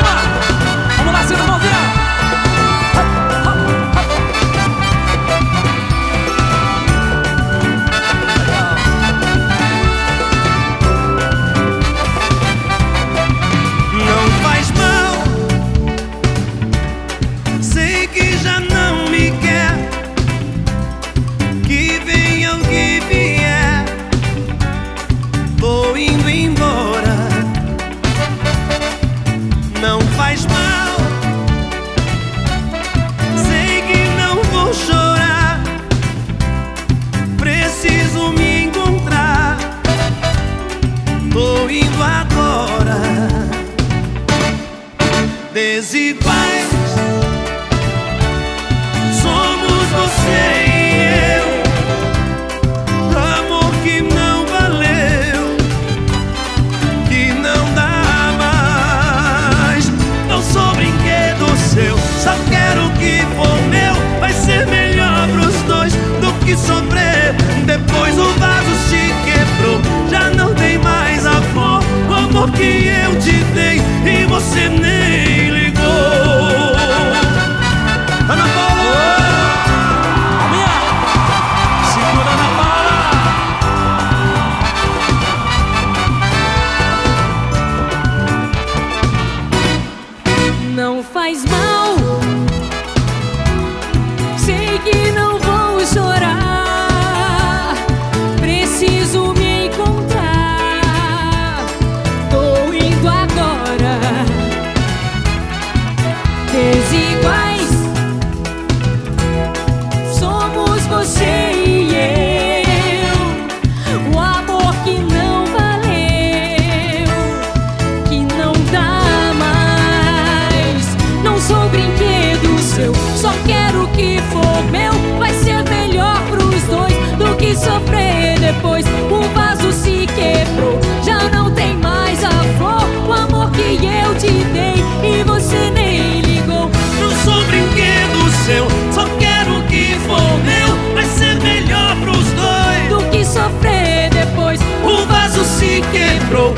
Fatima. Somos faz mal. Sei que não vou de sofrer depois. O vaso se quebrou, já não tem mais a flor. O amor que eu te dei e você nem ligou. Não sou brinquedo seu, só quero que for meu. Vai ser melhor pros dois do que sofrer depois. O vaso se quebrou.